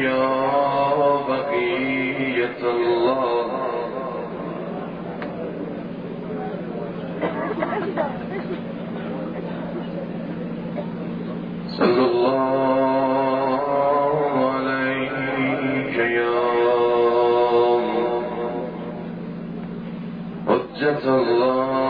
يا بقية الله. صلى الله عليك يا حجة الله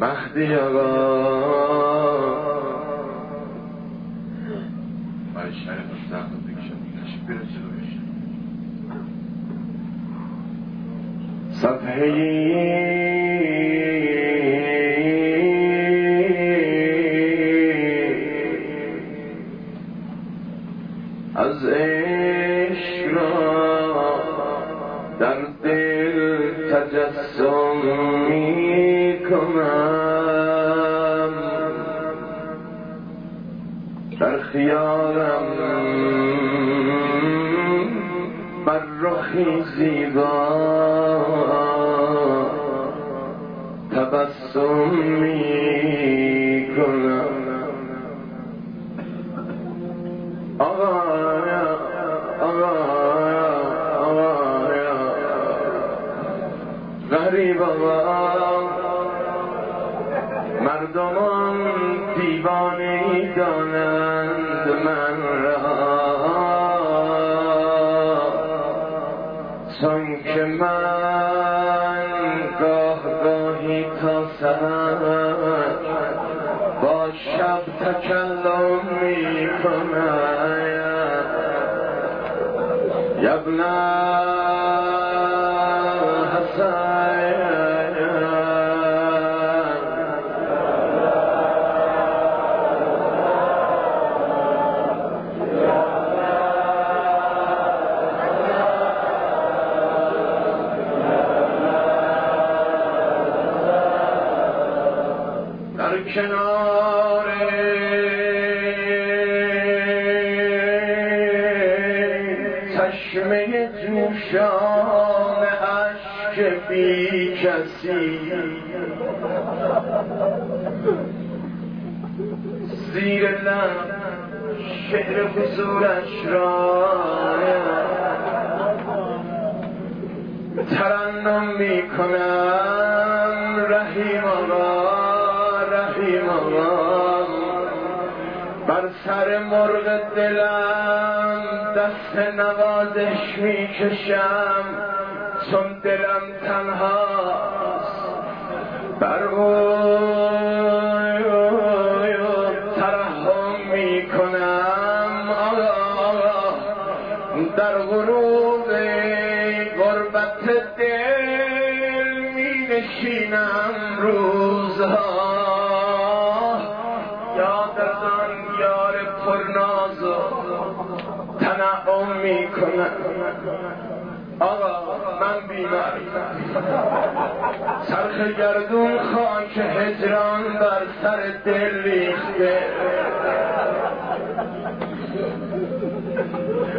مهدی آقا. برای شهر زخم صفحه دل تجسم می کنم. در خیالم بر رخی زیبا بابا. مردمان دیوانه ای دانند من را. چون که من گاه گاهی تا سهر با شب تکلم می کنم یبنم در کنار چشمه جوشان عشق بی کسی. زیر لب شعر حضورش را ترنم می کنم بر سر مرغ دلم دست نوازش می‌کشم. چون دلم تنهاست. بر او ترحم می‌کنم. در غروب تنعم می کنم آقا من بیمار سرخ گردون که هجران بر سر دل ریخته.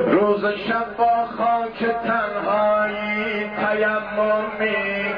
روز شب با که تنهایی تیمم می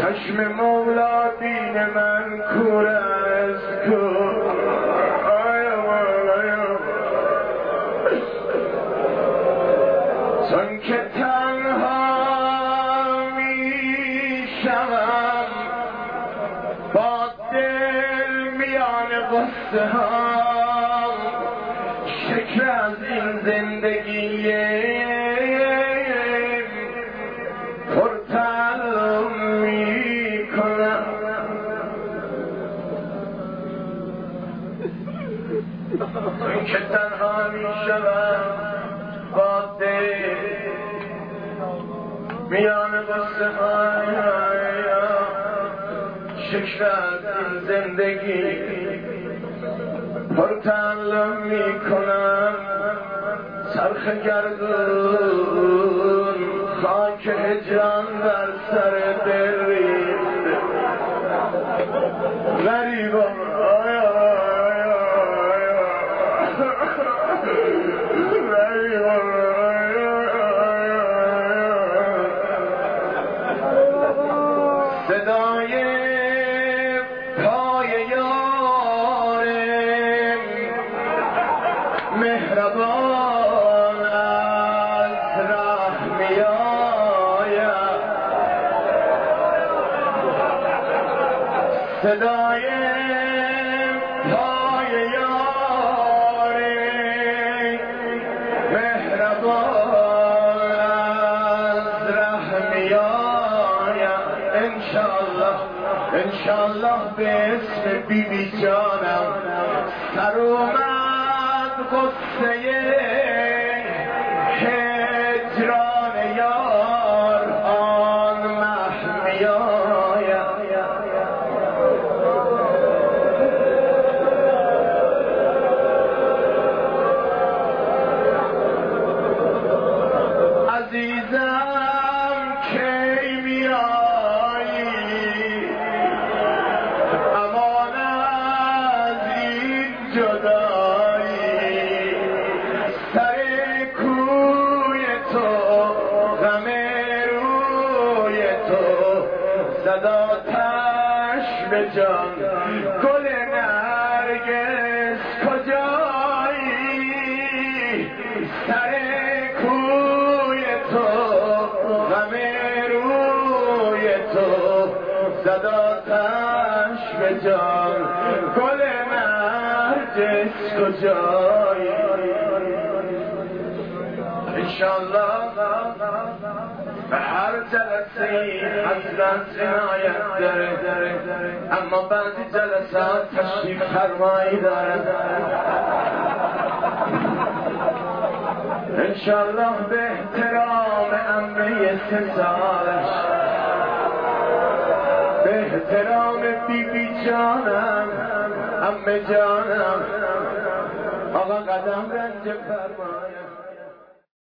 چشم مولا دین من کور میان قصه های این زندگی پر تعلم می کنم سرخ گردون خاک هجان در سر دل ریخت غریبان انشالله به اسم بی بی جانم. سر اومد قصه جان گل نرگس کجایی؟ سر کوی تو غم روی تو. زداتش به جان نرگس کجایی؟ انشالله به هر جلسه حضرت عنایت داره. اما بعضی جلسات تشریف فرمایی داره. انشالله به احترام امه سه سالش به احترام بی بی جانم. امه جانم آقا قدم رنج فرمایم